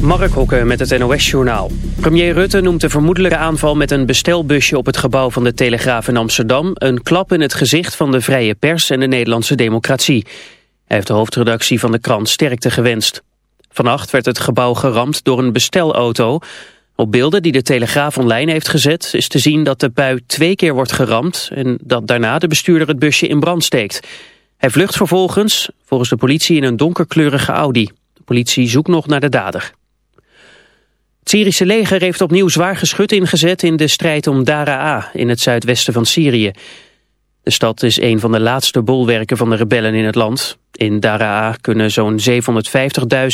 Mark Hokke met het NOS-journaal. Premier Rutte noemt de vermoedelijke aanval met een bestelbusje op het gebouw van de Telegraaf in Amsterdam... een klap in het gezicht van de vrije pers en de Nederlandse democratie. Hij heeft de hoofdredactie van de krant sterkte gewenst. Vannacht werd het gebouw geramd door een bestelauto. Op beelden die de Telegraaf online heeft gezet is te zien dat de pui twee keer wordt geramd... en dat daarna de bestuurder het busje in brand steekt. Hij vlucht vervolgens, volgens de politie, in een donkerkleurige Audi. Politie zoekt nog naar de dader. Het Syrische leger heeft opnieuw zwaar geschut ingezet in de strijd om Daraa in het zuidwesten van Syrië. De stad is een van de laatste bolwerken van de rebellen in het land. In Daraa kunnen zo'n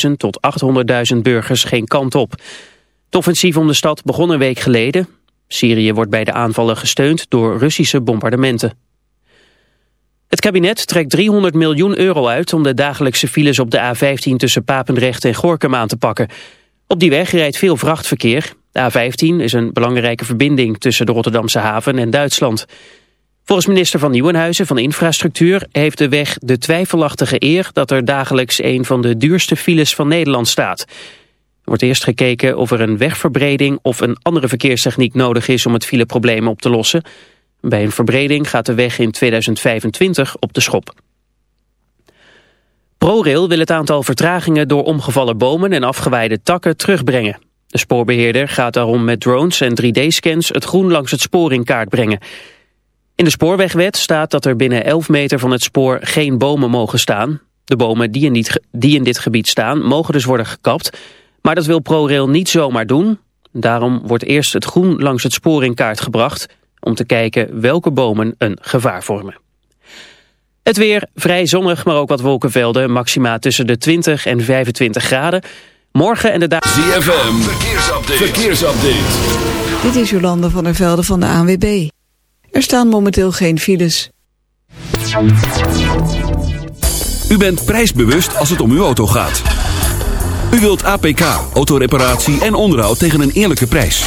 750.000 tot 800.000 burgers geen kant op. Het offensief om de stad begon een week geleden. Syrië wordt bij de aanvallen gesteund door Russische bombardementen. Het kabinet trekt 300 miljoen euro uit om de dagelijkse files op de A15 tussen Papendrecht en Gorkum aan te pakken. Op die weg rijdt veel vrachtverkeer. De A15 is een belangrijke verbinding tussen de Rotterdamse haven en Duitsland. Volgens minister van Nieuwenhuizen van Infrastructuur heeft de weg de twijfelachtige eer dat er dagelijks een van de duurste files van Nederland staat. Er wordt eerst gekeken of er een wegverbreding of een andere verkeerstechniek nodig is om het fileprobleem op te lossen. Bij een verbreding gaat de weg in 2025 op de schop. ProRail wil het aantal vertragingen door omgevallen bomen en afgewaaide takken terugbrengen. De spoorbeheerder gaat daarom met drones en 3D-scans het groen langs het spoor in kaart brengen. In de spoorwegwet staat dat er binnen 11 meter van het spoor geen bomen mogen staan. De bomen die in dit gebied staan mogen dus worden gekapt. Maar dat wil ProRail niet zomaar doen. Daarom wordt eerst het groen langs het spoor in kaart gebracht... om te kijken welke bomen een gevaar vormen. Het weer vrij zonnig, maar ook wat wolkenvelden. Maxima tussen de 20 en 25 graden. Morgen en de dagen... ZFM, verkeersupdate. verkeersupdate. Dit is Jolande van der Velde van de ANWB. Er staan momenteel geen files. U bent prijsbewust als het om uw auto gaat. U wilt APK, autoreparatie en onderhoud tegen een eerlijke prijs.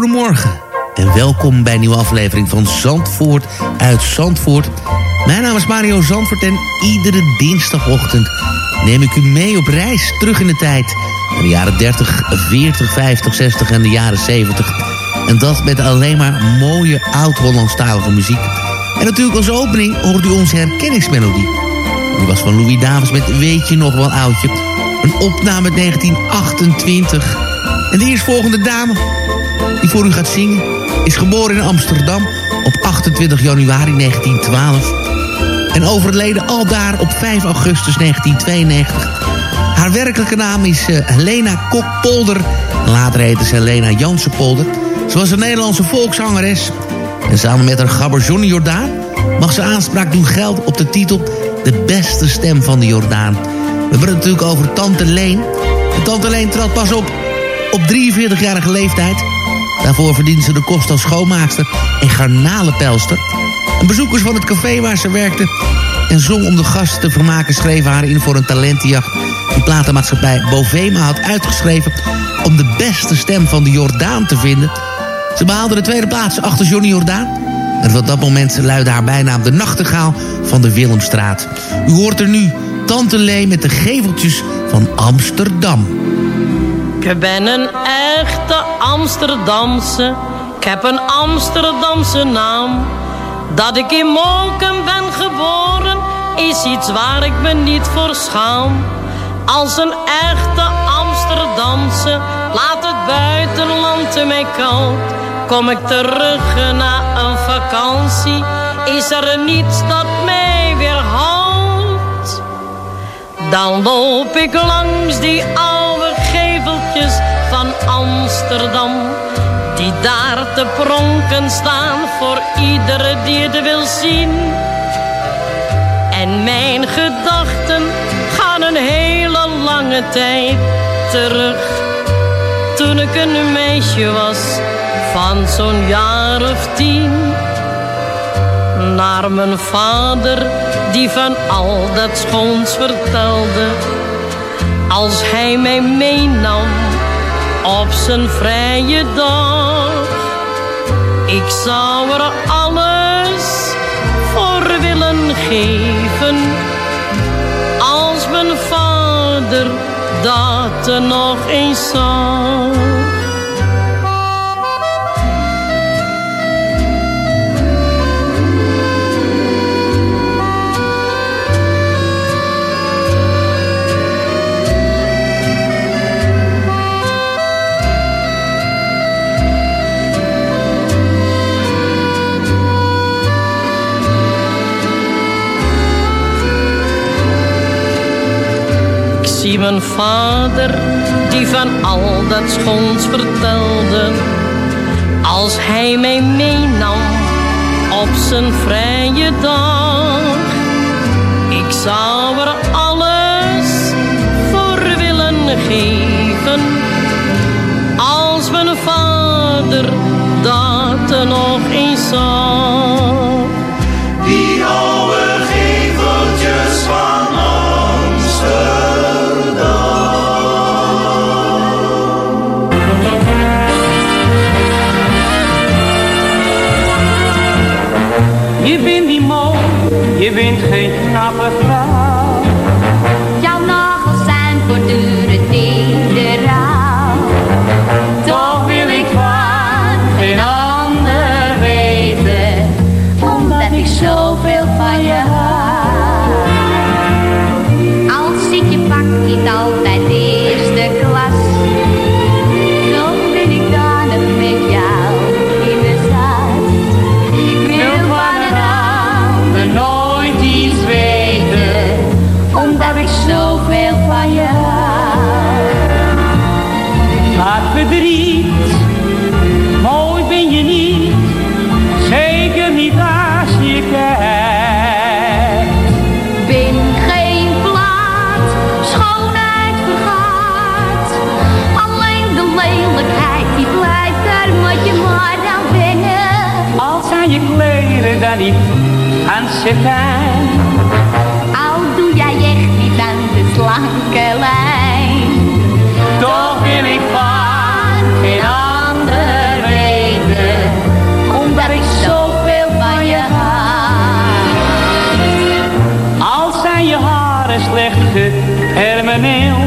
Goedemorgen. En welkom bij een nieuwe aflevering van Zandvoort uit Zandvoort. Mijn naam is Mario Zandvoort en iedere dinsdagochtend neem ik u mee op reis terug in de tijd. Naar de jaren 30, 40, 50, 60 en de jaren 70. En dat met alleen maar mooie oud-Hollandstalige muziek. En natuurlijk als opening hoort u onze herkenningsmelodie. Die was van Louis Davis met Weet je nog wel oudje. Een opname uit 1928. En de eerstvolgende dame die voor u gaat zingen... is geboren in Amsterdam op 28 januari 1912... en overleden aldaar op 5 augustus 1992. Haar werkelijke naam is eh, Helena Kokpolder. Later heette ze Helena Jansenpolder. Ze was een Nederlandse volkszangeres. En samen met haar gabber Johnny Jordaan... mag ze aanspraak doen geld op de titel... De beste stem van de Jordaan. We hebben het natuurlijk over Tante Leen. En Tante Leen trad pas op op 43-jarige leeftijd. Daarvoor verdiende ze de kost als schoonmaakster en garnalenpelster. En bezoekers van het café waar ze werkte en zong om de gasten te vermaken... schreven haar in voor een talentenjacht... die platenmaatschappij Bovema had uitgeschreven... om de beste stem van de Jordaan te vinden. Ze behaalde de tweede plaats achter Johnny Jordaan... en op dat moment luidde haar bijnaam de nachtegaal van de Willemstraat. U hoort er nu Tante Lee met de geveltjes van Amsterdam. Ik ben een echte Amsterdamse. Ik heb een Amsterdamse naam. Dat ik in Moken ben geboren is iets waar ik me niet voor schaam. Als een echte Amsterdamse laat het buitenland mij koud. Kom ik terug na een vakantie, is er niets dat mij weerhoudt. Dan loop ik langs die oude van Amsterdam. Die daar te pronken staan voor iedere die het wil zien. En mijn gedachten gaan een hele lange tijd terug. Toen ik een meisje was van zo'n jaar of tien. Naar mijn vader die van al dat schoons vertelde. Als hij mij meenam op zijn vrije dag. Ik zou er alles voor willen geven, als mijn vader dat er nog eens zag. zie mijn vader, die van al dat schoons vertelde. Als hij mij meenam op zijn vrije dag, ik zou er alles voor willen geven. Als mijn vader dat er nog eens zag. Die oude geveltjes van Amsterdam. Je wint geen knappe. Al doe jij echt niet aan de slanke lijn. Toch wil ik van geen andere reden. Omdat ik zoveel van je hou. Al zijn je haren slecht gepermeneeld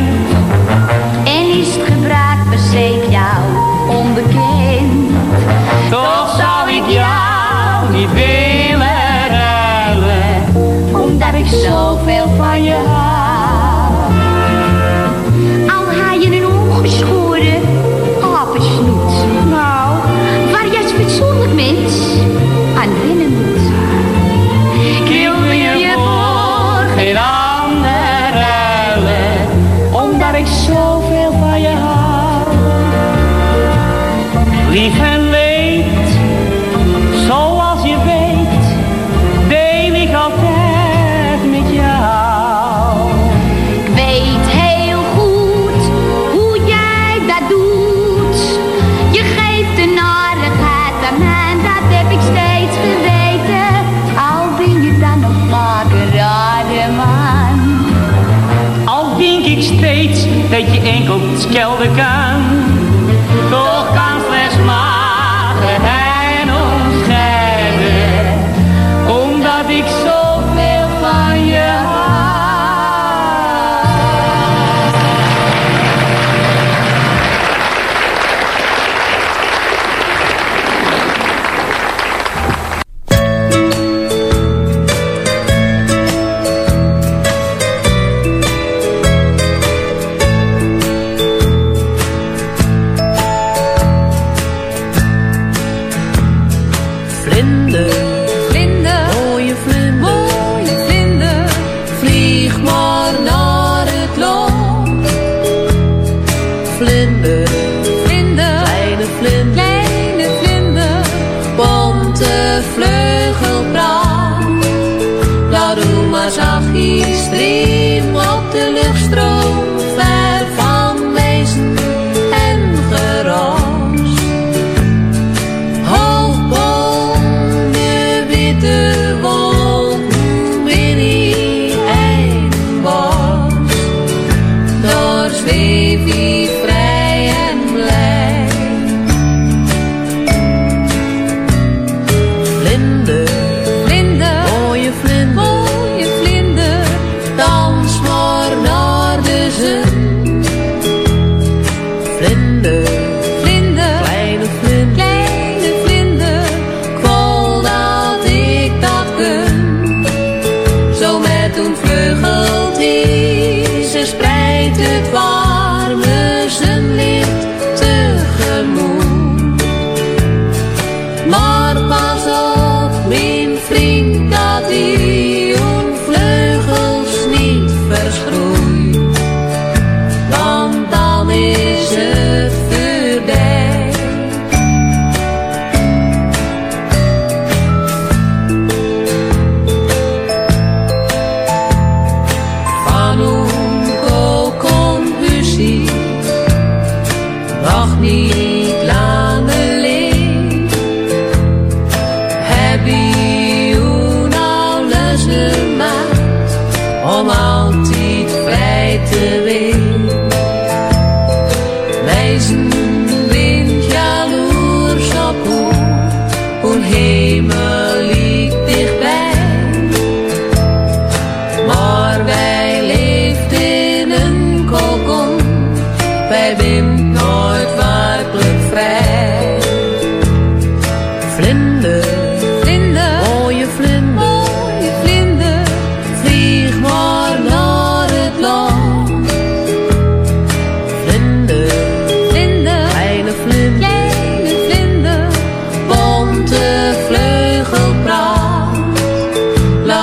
the guy.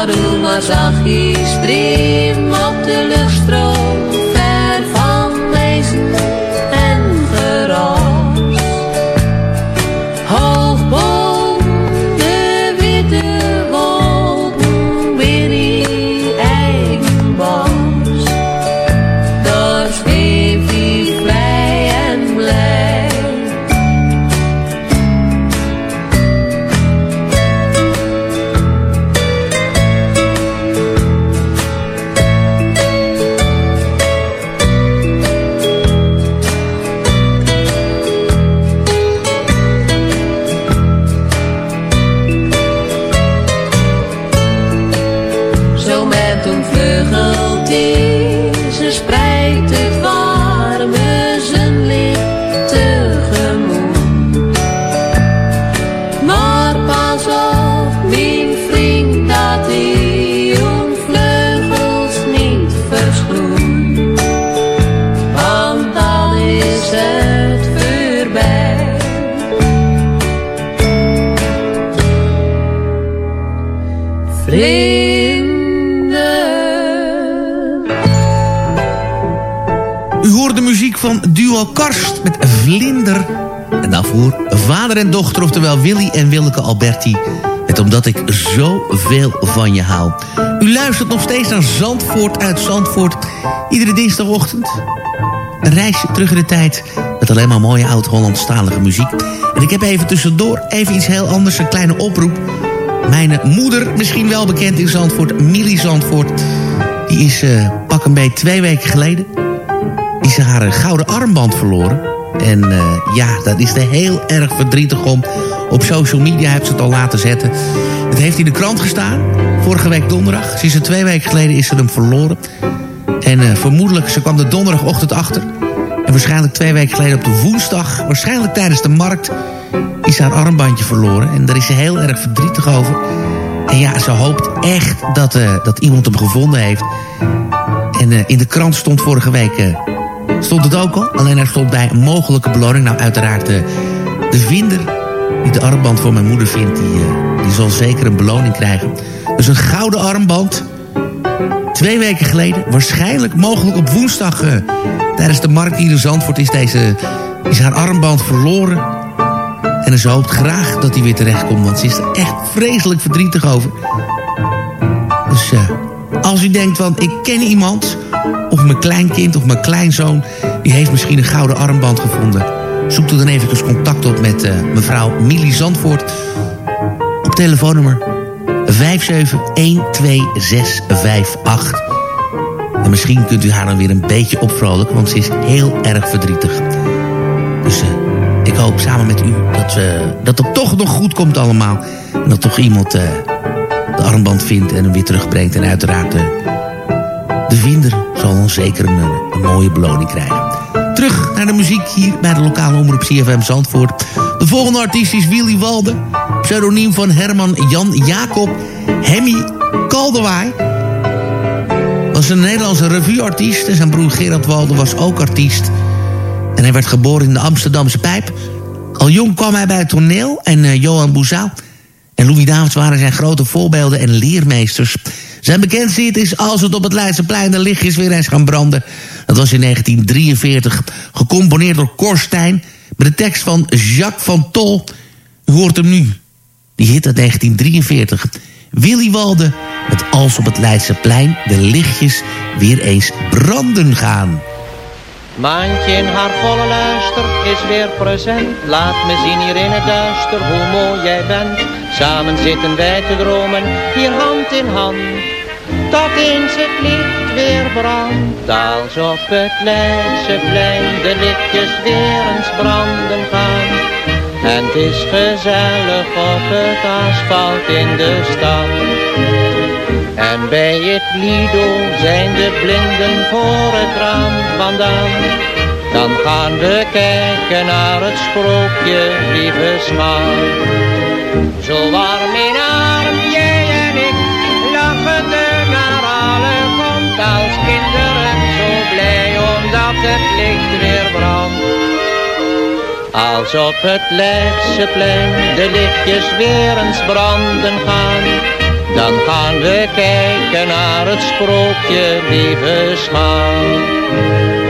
U maar zachtjes stream op de luchtstroom, Vlinder. En daarvoor vader en dochter, oftewel Willy en Willeke Alberti. Met Omdat ik zoveel van je hou. U luistert nog steeds naar Zandvoort uit Zandvoort. Iedere dinsdagochtend. Een reisje terug in de tijd. Met alleen maar mooie oud-Hollandstalige muziek. En ik heb even tussendoor even iets heel anders. Een kleine oproep. Mijn moeder, misschien wel bekend in Zandvoort, Millie Zandvoort... die is eh, pak een beetje twee weken geleden... is ze haar gouden armband verloren. En eh, ja, dat is er heel erg verdrietig om. Op social media heeft ze het al laten zetten. Het heeft in de krant gestaan, vorige week donderdag. Sinds een twee weken geleden is ze hem verloren. En eh, vermoedelijk, ze kwam de donderdagochtend achter... En waarschijnlijk twee weken geleden op de woensdag... waarschijnlijk tijdens de markt... is haar armbandje verloren. En daar is ze heel erg verdrietig over. En ja, ze hoopt echt dat, eh, dat iemand hem gevonden heeft. En in de krant stond vorige week... stond het ook al. Alleen er stond bij een mogelijke beloning. Nou, uiteraard eh, de vinder die de armband voor mijn moeder vindt... Die, eh, die zal zeker een beloning krijgen. Dus een gouden armband... Twee weken geleden, waarschijnlijk mogelijk op woensdag... eh, tijdens de markt hier in Zandvoort is, deze, is haar armband verloren. En ze hoopt graag dat hij weer terechtkomt... want ze is er echt vreselijk verdrietig over. Dus eh, als u denkt van, ik ken iemand... of mijn kleinkind of mijn kleinzoon... die heeft misschien een gouden armband gevonden... zoek er dan even contact op met eh, mevrouw Millie Zandvoort... op telefoonnummer 5712658. En misschien kunt u haar dan weer een beetje opvrolijken... want ze is heel erg verdrietig. Dus eh, ik hoop samen met u dat, uh, dat het toch nog goed komt allemaal. En dat toch iemand de armband vindt en hem weer terugbrengt. En uiteraard de vinder zal zeker een, een mooie beloning krijgen. Terug naar de muziek hier bij de lokale omroep CFM Zandvoort. De volgende artiest is Willy Walde. Pseudoniem van Herman Jan Jacob Hemmy Kaldewaai. Was een Nederlandse revueartiest. En zijn broer Gerard Walde was ook artiest. En hij werd geboren in de Amsterdamse Pijp. Al jong kwam hij bij het toneel en uh, Johan Boezou en Louis Davids waren zijn grote voorbeelden en leermeesters. Zijn bekendste hit is Als het op het Leidseplein de lichtjes weer eens gaan branden. Dat was in 1943, gecomponeerd door Korstijn... met de tekst van Jacques van Tol. Hoort hem nu. Die hit uit 1943. Willy Walde met Als op het Leidseplein de lichtjes weer eens branden gaan. Maantje in haar volle luister is weer present. Laat me zien hier in het duister hoe mooi jij bent. Samen zitten wij te dromen, hier hand in hand. Tot eens het licht weer brandt. Als op het Leidseplein de lichtjes weer eens branden gaan. En het is gezellig op het asfalt in de stad. En bij het Lido zijn de blinden voor het raam vandaan. Dan gaan we kijken naar het sprookje, lieve schat. Zo warm in arm, jij en ik, lachende naar alle kant als kinderen. Zo blij omdat het licht weer brandt. Als op het Leidseplein de lichtjes weer eens branden gaan dan gaan we kijken naar het sprookje, lieve schat.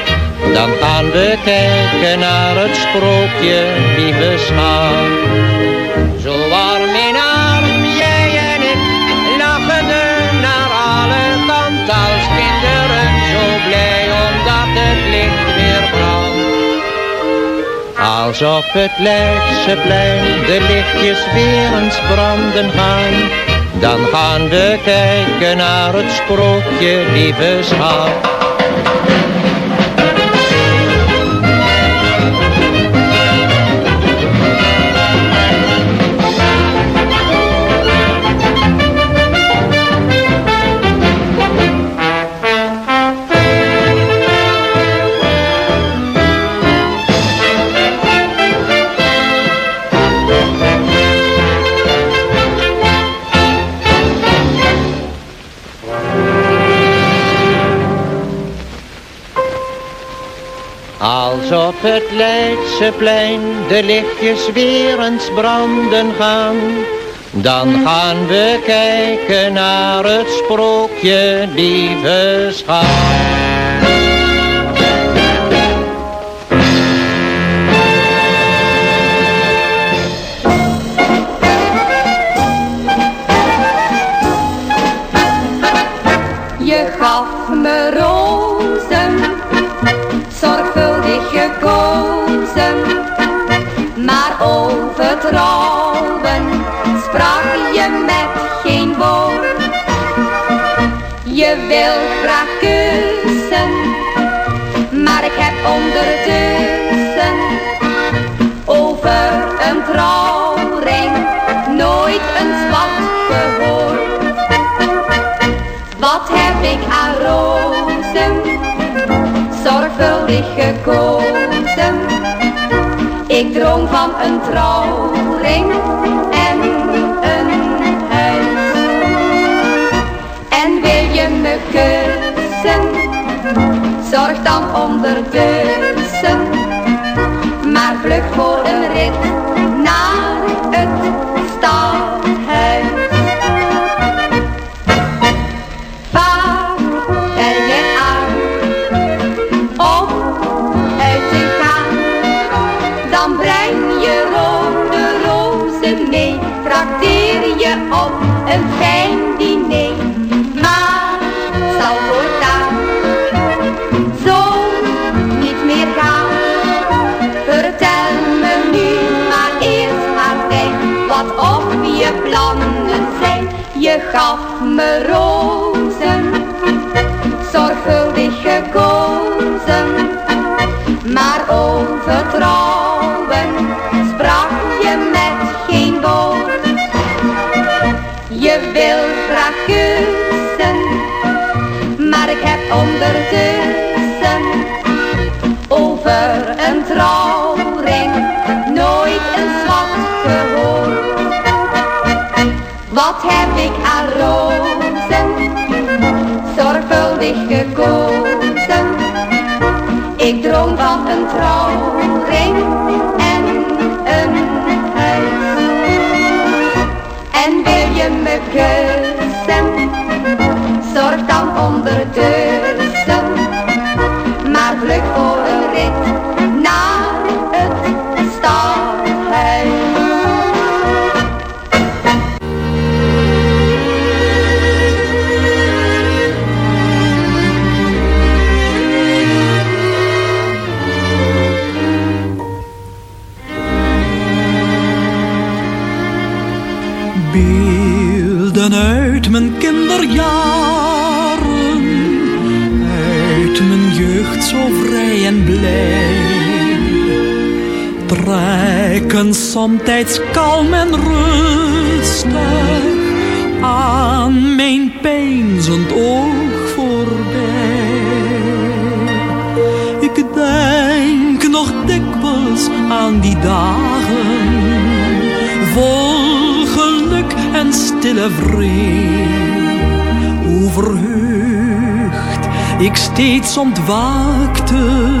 Dan gaan we kijken naar het sprookje, lieve schat. Zo warm in arm, jij en ik, naar alle kanten als kinderen. Zo blij omdat het licht weer brandt. Als op het Leidseplein de lichtjes weer eens branden gaan. Dan gaan we kijken naar het sprookje, lieve schat. Op het Leidseplein de lichtjes weer eens branden gaan, dan gaan we kijken naar het sprookje, lieve schat. Een zwart gehoord. Wat heb ik aan rozen, zorgvuldig gekozen. Ik droom van een trouwring en een huis. En wil je me kussen, zorg dan ondertussen. Me rozen, zorgvuldig gekozen, maar over trouwen sprak je met geen woord. Je wil graag kussen, maar ik heb ondertussen over een trouwring nooit een zwart gehoord. Heb ik aan rozen, zorgvuldig gekozen. Ik droom van een trouwring en een huis. En wil je me kussen, zorg dan ondertussen. Maar vlug somtijds kalm en rustig aan mijn peinzend oog voorbij. Ik denk nog dikwijls aan die dagen vol geluk en stille vrede. Hoe ik steeds ontwaakte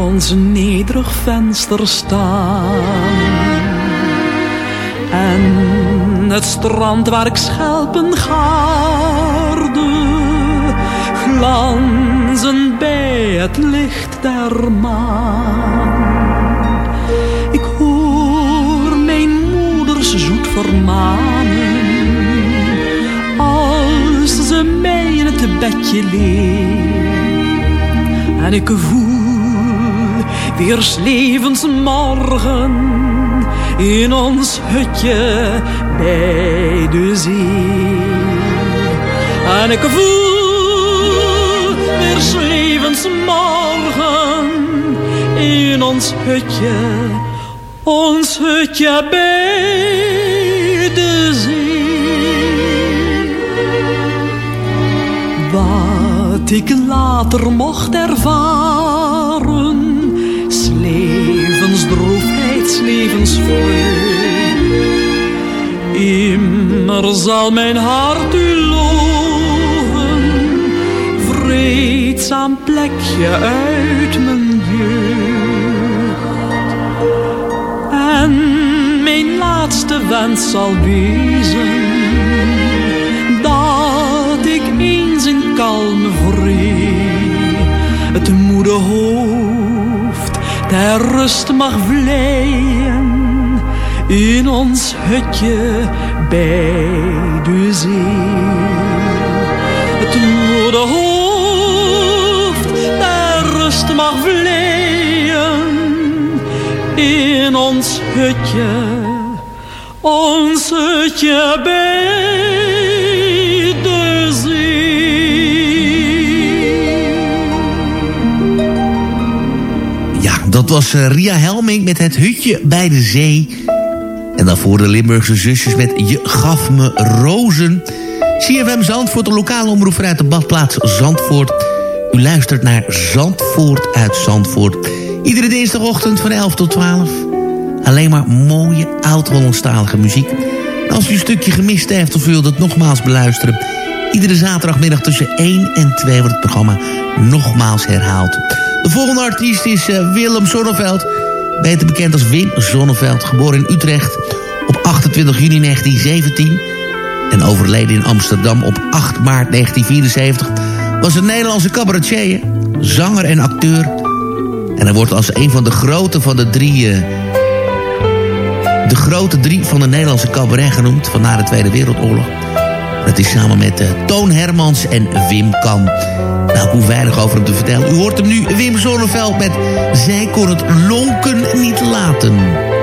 ons nederig venster staan. En het strand waar ik schelpen gaarde, glanzen bij het licht der maan. Ik hoor mijn moeders zoet vermanen als ze mij in het bedje leert. En ik voel weer 's levens morgen in ons hutje bij de zee. En ik voel weer 's levens morgen in ons hutje, ons hutje bij de zee. Wat ik later mocht ervaren, slevens droefheid, slevens vreugd. Immer zal mijn hart u loven, vreedzaam plekje uit mijn jeugd. En mijn laatste wens zal wezen, dat ik eens in kalme vrede het moede hoofd ter rust mag vleien in ons hutje bij de zee. Het moede hoofd ter rust mag vleien in ons hutje, ons hutje bij dat was eh, Ria Helming met het hutje bij de zee. En daarvoor de Limburgse zusjes met Je gaf me rozen. CFM Zandvoort, de lokale omroep vanuit de badplaats Zandvoort. U luistert naar Zandvoort uit Zandvoort. Iedere dinsdagochtend van 11 tot 12. Alleen maar mooie, oud-Hollandstalige muziek. Als u een stukje gemist heeft of wilt het nogmaals beluisteren... iedere zaterdagmiddag tussen 1 en 2 wordt het programma nogmaals herhaald. De volgende artiest is eh, Willem Zonneveld. Beter bekend als Wim Zonneveld. Geboren in Utrecht op 28 juni 1917. En overleden in Amsterdam op 8 maart 1974. Was een Nederlandse cabaretier. Zanger en acteur. En hij wordt als een van de grote van de drie... Eh, de grote drie van de Nederlandse cabaret genoemd... van na de Tweede Wereldoorlog. Dat is samen met eh, Toon Hermans en Wim Kam hoe veilig over hem te vertellen. U hoort hem nu, Wim Zonneveld met Zij kon het lonken niet laten.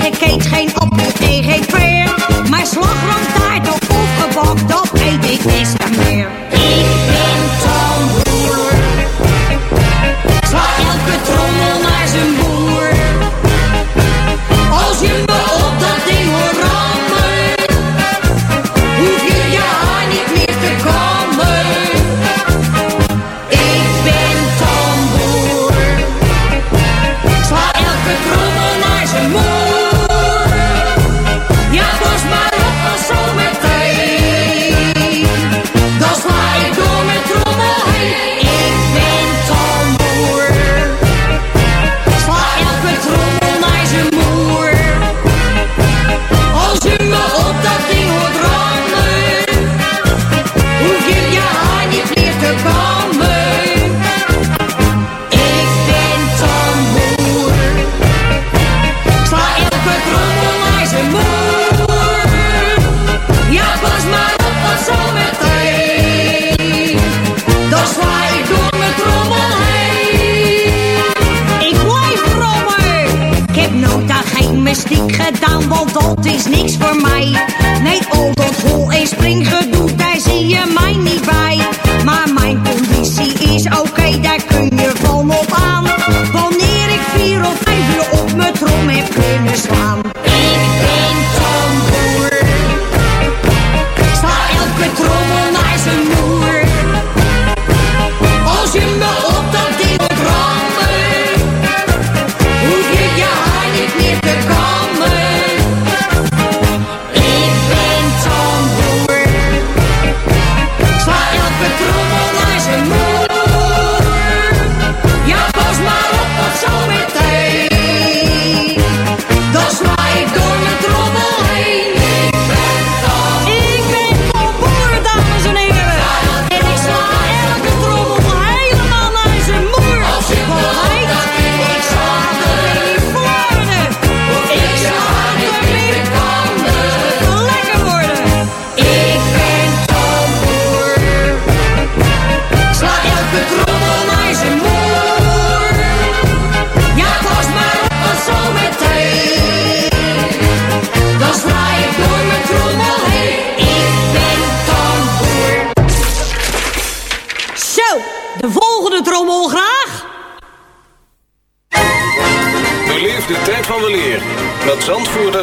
Valt Ik ben tamboer. Sla elke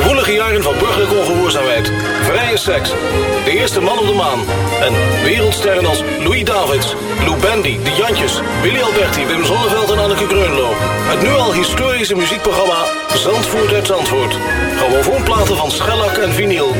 De woelige jaren van burgerlijke ongehoorzaamheid, vrije seks, de eerste man op de maan en wereldsterren als Louis Davids, Lou Bendy, De Jantjes, Willy Alberti, Wim Zonneveld en Anneke Greunlo. Het nu al historische muziekprogramma Zandvoort uit Zandvoort. Grammofoonplaten van schellak en vinyl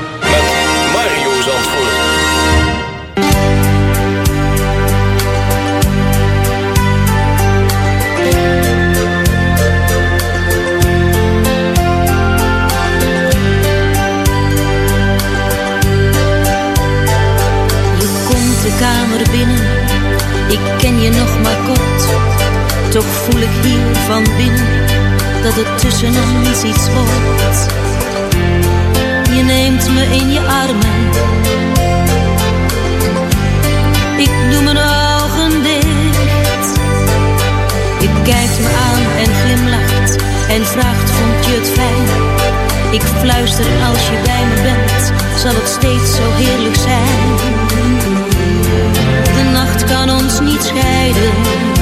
van binnen dat het tussen ons iets wordt. Je neemt me in je armen. Ik doe mijn ogen dicht. Je kijkt me aan en glimlacht en vraagt vond je het fijn? Ik fluister als je bij me bent, zal het steeds zo heerlijk zijn. De nacht kan ons niet scheiden.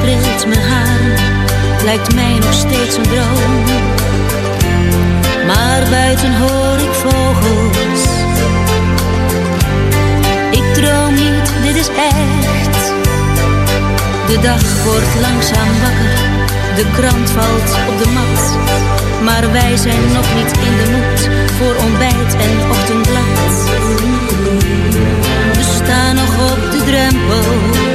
Streelt mijn haar, lijkt mij nog steeds een droom. Maar buiten hoor ik vogels. Ik droom niet, dit is echt. De dag wordt langzaam wakker, de krant valt op de mat. Maar wij zijn nog niet in de moed voor ontbijt en ochtendblad. We staan nog op de drempel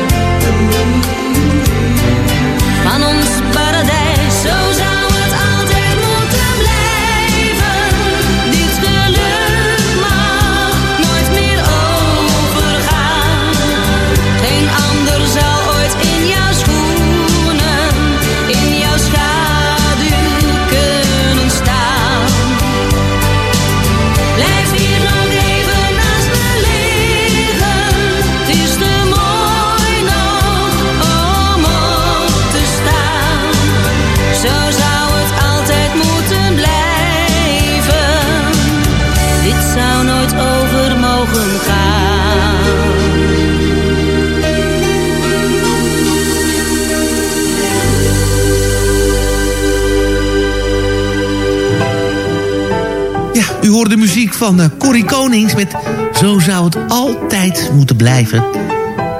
Hoort de muziek van eh, Corrie Konings met Zo zou het altijd moeten blijven.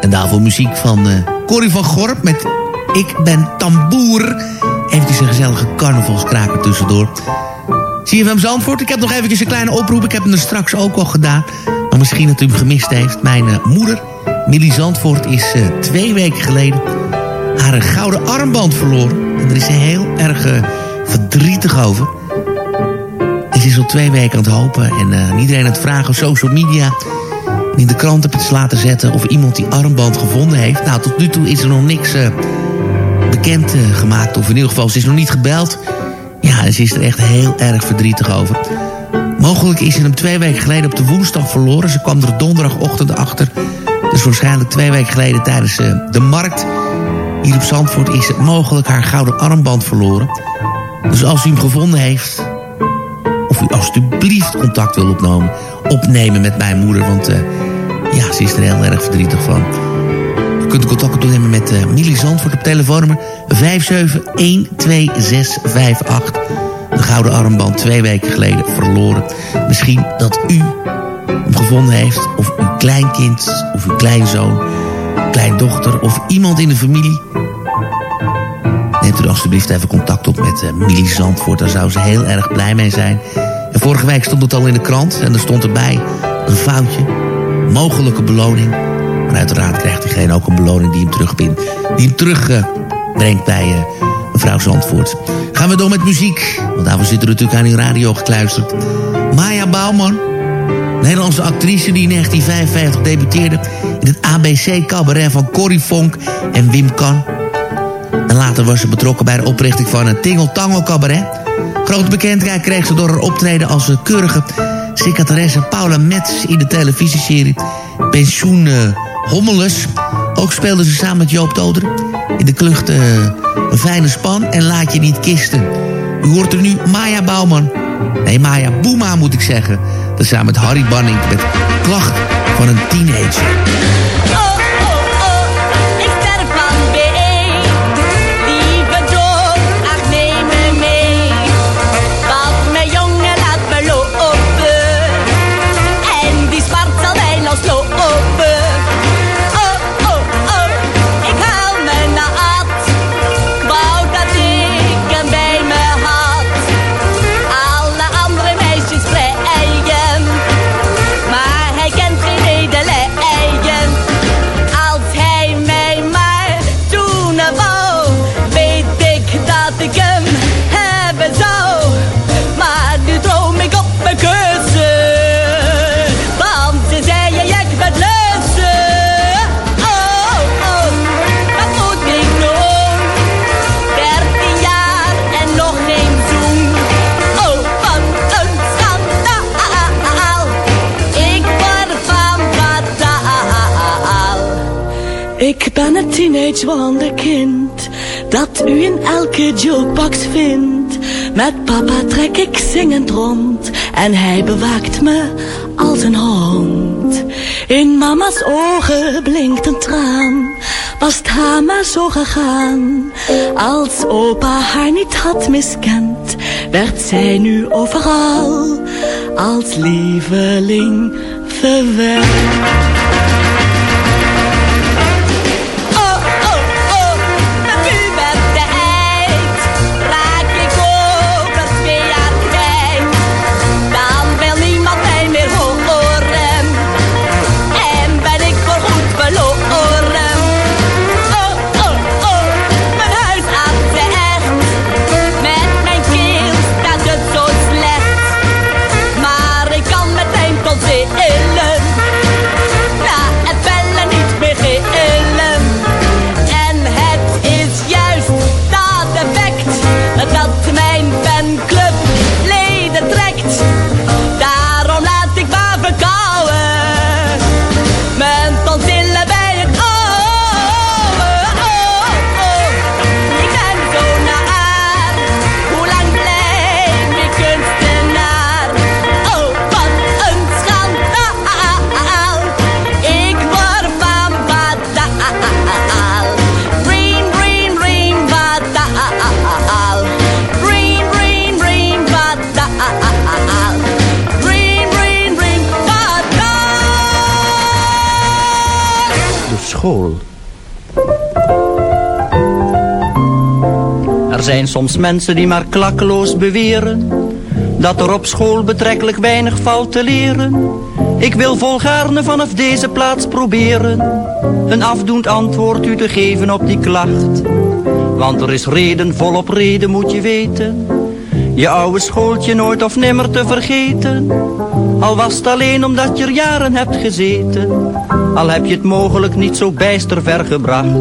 En daarvoor muziek van eh, Corrie van Gorp met Ik ben tamboer. Eventjes een gezellige carnavalskraker tussendoor. CFM Zandvoort, ik heb nog eventjes een kleine oproep. Ik heb hem er straks ook al gedaan. Maar misschien dat u hem gemist heeft. Mijn eh, moeder, Millie Zandvoort, is twee weken geleden haar gouden armband verloren. En daar is ze heel erg verdrietig over. Ze is al twee weken aan het hopen. En eh, iedereen aan het vragen op social media. In de krant heb het laten zetten of iemand die armband gevonden heeft. Nou, tot nu toe is er nog niks eh, bekend eh, gemaakt. Of in ieder geval, ze is nog niet gebeld. Ja, ze is er echt heel erg verdrietig over. Mogelijk is ze hem twee weken geleden op de woensdag verloren. Ze kwam er donderdagochtend achter. Dus waarschijnlijk twee weken geleden tijdens de markt. Hier op Zandvoort is het mogelijk haar gouden armband verloren. Dus als u hem gevonden heeft... u alstublieft contact wil opnemen, opnemen met mijn moeder... want eh, ja, ze is er heel erg verdrietig van. U kunt contact opnemen met uh, Millie Zandvoort op telefoonnummer 5712658. De gouden armband twee weken geleden verloren. Misschien dat u hem gevonden heeft... of uw kleinkind, of uw kleinzoon, kleindochter... of iemand in de familie Neemt u alstublieft even contact op met uh, Millie Zandvoort. Daar zou ze heel erg blij mee zijn. Vorige week stond het al in de krant. En er stond erbij een foutje. Mogelijke beloning. Maar uiteraard krijgt diegene ook een beloning die hem terugbindt. Die hem terugbrengt bij uh, mevrouw Zandvoort. Gaan we door met muziek. Want daarvoor zit er natuurlijk aan uw radio gekluisterd. Maya Bouwman. Nederlandse actrice die in 1955 debuteerde... in het ABC-cabaret van Corrie Vonk en Wim Kan... En later was ze betrokken bij de oprichting van een Tingle Tangle cabaret. Grote bekendheid kreeg ze door haar optreden als een keurige secretaresse Paula Metz in de televisieserie Pensioen uh, Hommeles. Ook speelde ze samen met Joop Toder in de klucht uh, Een Fijne Span en Laat Je Niet Kisten. U hoort er nu Maya Bouwman. Nee, Maya Boema moet ik zeggen. Samen met Harry Banning met Klacht van een Teenager. Teenage wonderkind dat u in elke jukebox vindt. Met papa trek ik zingend rond en hij bewaakt me als een hond. In mama's ogen blinkt een traan, was het haar maar zo gegaan. Als opa haar niet had miskend, werd zij nu overal als lieveling verwend. Mensen die maar klakkeloos beweren dat er op school betrekkelijk weinig valt te leren. Ik wil volgaarne vanaf deze plaats proberen een afdoend antwoord u te geven op die klacht. Want er is reden volop reden moet je weten. Je oude schooltje nooit of nimmer te vergeten. Al was het alleen omdat je er jaren hebt gezeten. Al heb je het mogelijk niet zo bijster ver gebracht.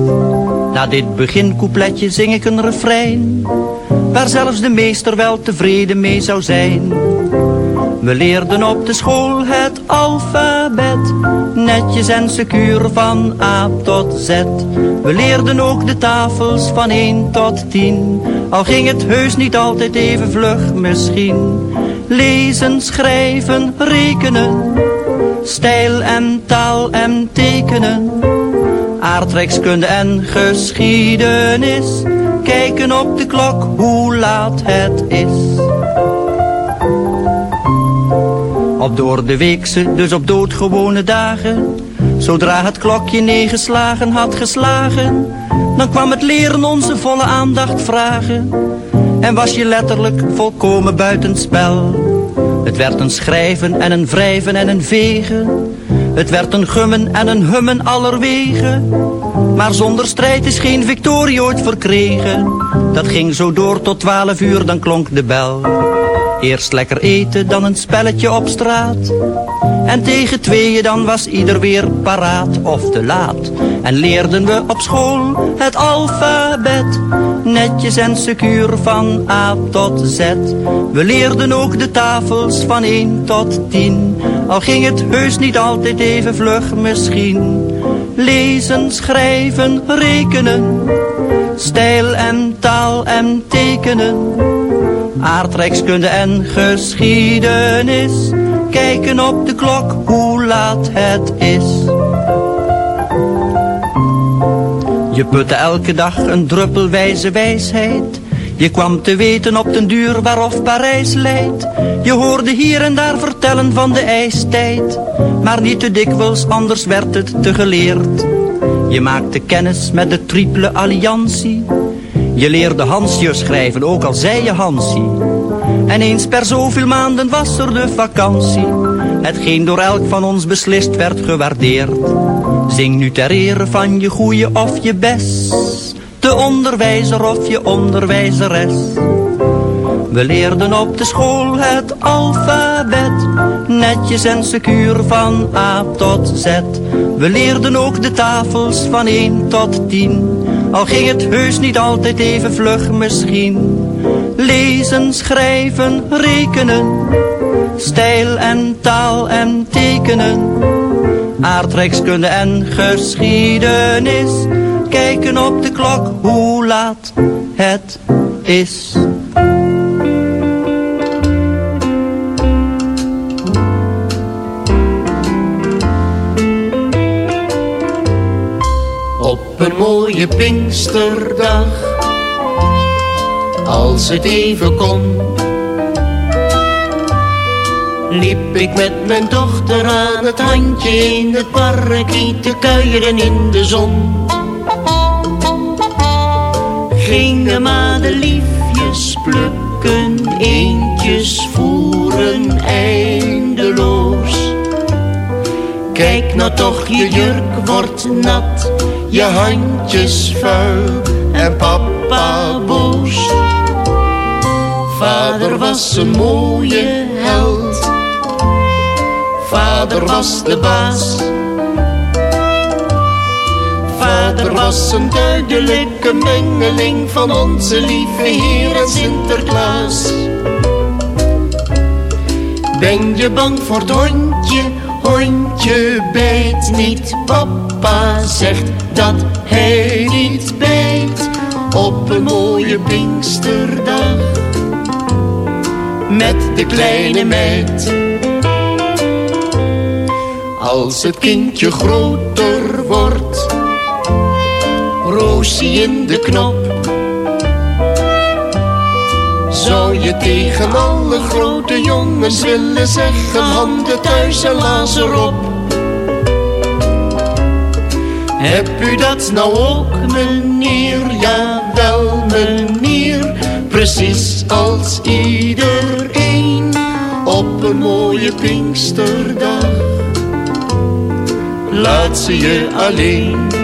Na dit begincoupletje zing ik een refrein. Waar zelfs de meester wel tevreden mee zou zijn. We leerden op de school het alfabet, netjes en secuur van A tot Z. We leerden ook de tafels van 1 tot 10, al ging het heus niet altijd even vlug misschien. Lezen, schrijven, rekenen, stijl en taal en tekenen. Aardrijkskunde en geschiedenis, kijken op de klok hoe laat het is. Op door de weekse, dus op doodgewone dagen. Zodra het klokje negen slagen had geslagen, dan kwam het leren onze volle aandacht vragen. En was je letterlijk volkomen buitenspel. Het werd een schrijven en een wrijven en een vegen. Het werd een gummen en een hummen allerwegen. Maar zonder strijd is geen victorie ooit verkregen. Dat ging zo door tot twaalf uur, dan klonk de bel. Eerst lekker eten, dan een spelletje op straat. En tegen tweeën dan was ieder weer paraat of te laat. En leerden we op school het alfabet. Netjes en secuur van A tot Z. We leerden ook de tafels van 1 tot 10. Al ging het heus niet altijd even vlug misschien. Lezen, schrijven, rekenen. Stijl en taal en tekenen. Aardrijkskunde en geschiedenis. Kijken op de klok hoe laat het is. Je putte elke dag een druppel wijze wijsheid. Je kwam te weten op den duur waarof Parijs leidt. Je hoorde hier en daar vertellen van de ijstijd. Maar niet te dikwijls, anders werd het te geleerd. Je maakte kennis met de triple alliantie. Je leerde Hansje schrijven, ook al zei je Hansie. En eens per zoveel maanden was er de vakantie. Hetgeen door elk van ons beslist werd gewaardeerd. Zing nu ter ere van je goeie of je best. De onderwijzer of je onderwijzeres. We leerden op de school het alfabet. Netjes en secuur van A tot Z. We leerden ook de tafels van 1 tot 10. Al ging het heus niet altijd even vlug misschien. Lezen, schrijven, rekenen. Stijl en taal en tekenen. Aardrijkskunde en geschiedenis. Kijken op de klok hoe laat het is. Op een mooie Pinksterdag. Als het even kon, liep ik met mijn dochter aan het handje in het park te kuieren in de zon. Gingen madeliefjes plukken, eentjes voeren eindeloos. Kijk nou toch, je jurk wordt nat, je handjes vuil en papa boos. Vader was een mooie held, vader was de baas. Vader was een duidelijke mengeling van onze lieve Heer en Sinterklaas. Ben je bang voor het hondje? Hondje bijt niet. Papa zegt dat hij niet bijt. Op een mooie Pinksterdag. Met de kleine meid. Als het kindje groter wordt. Roosie in de knop. Zou je tegen alle grote jongens willen zeggen Handen thuis en lazer op Heb u dat nou ook meneer? Jawel meneer Precies als iedereen Op een mooie Pinksterdag Laat ze je alleen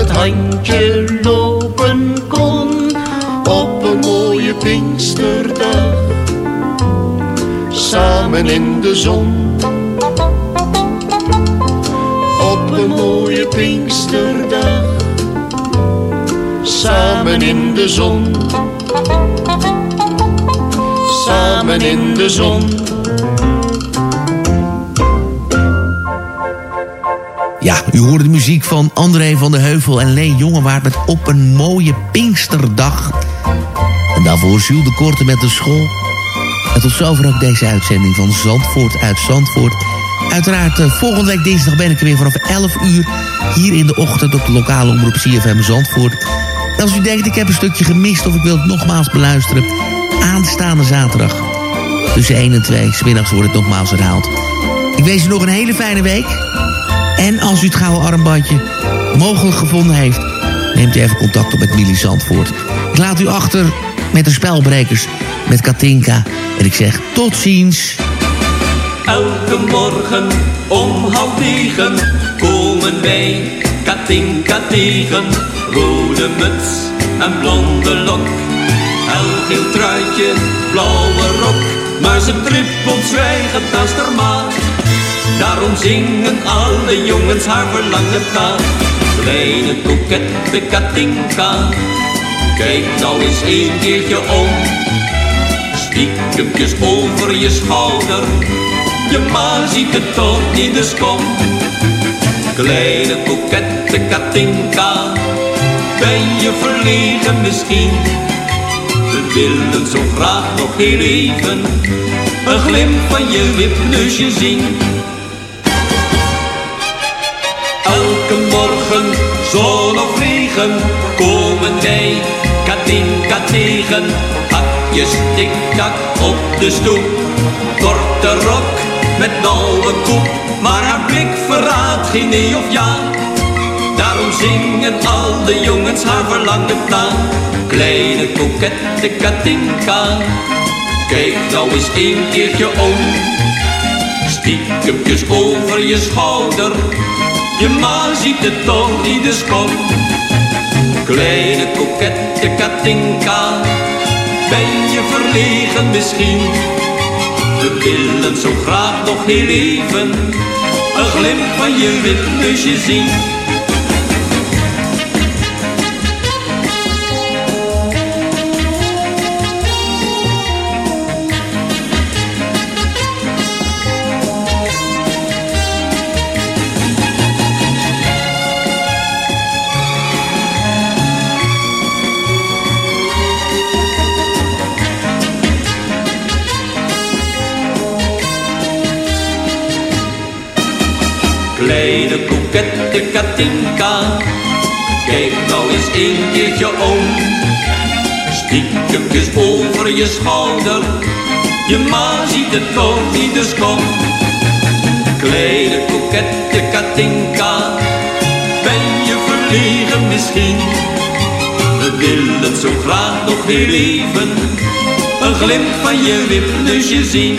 het handje lopen kon op een mooie Pinksterdag. Samen in de zon. Op een mooie Pinksterdag. Samen in de zon. Samen in de zon. Ja, u hoorde de muziek van André van de Heuvel en Leen Jongewaard met Op een mooie Pinksterdag. En daarvoor Jules de Korte met de school. En tot zover ook deze uitzending van Zandvoort uit Zandvoort. Uiteraard, eh, volgende week dinsdag ben ik er weer vanaf 11 uur... hier in de ochtend op de lokale omroep CFM Zandvoort. En als u denkt, ik heb een stukje gemist of ik wil het nogmaals beluisteren... aanstaande zaterdag tussen 1 en 2, smiddags wordt het nogmaals herhaald. Ik wens u nog een hele fijne week... En als u het gouden armbandje mogelijk gevonden heeft... neemt u even contact op met Millie Zandvoort. Ik laat u achter met de spelbrekers, met Katinka. En ik zeg tot ziens. Elke morgen om half negen komen wij Katinka tegen. Rode muts en blonde lok. Helgeel truitje, blauwe rok. Maar ze trippelt zwijgend naast haar. Daarom zingen alle jongens haar verlangen na. Kleine kokette Katinka, kijk nou eens een keertje om. Stiekempjes over je schouder, je ma ziet het toch niet, dus kom. Kleine kokette Katinka, ben je verlegen misschien? We willen zo graag nog heel even een glimp van je wipneusje zien. Morgen, zon of regen, komen wij Katinka tegen. Hakjes tik-tak op de stoep, korte rok met nauwe koep. Maar haar blik verraadt geen nee of ja. Daarom zingen al de jongens haar verlangen na. Kleine kokette Katinka, kijk nou eens een keertje om. Stiekempjes over je schouder, je ma ziet het toch niet dus kom. Kleine kokette Katinka, ben je verlegen misschien? We willen zo graag nog heel even, een glimp van je wipneusje zien. Kleine kokette Katinka, kijk nou eens een keertje om. Stiekempjes over je schouder, je ma ziet het toch niet, dus kom. Kleine kokette Katinka, ben je verlegen misschien? We willen zo graag nog heel even, een glimp van je wipneusje zien.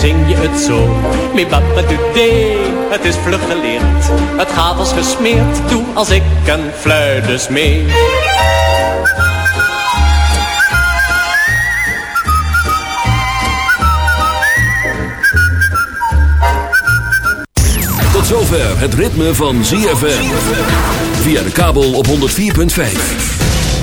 zing je het zo. Mi baba today, het is vlug geleerd. Het gaat als gesmeerd, toe als ik een fluit mee. Tot zover het ritme van ZFM. Via de kabel op 104.5.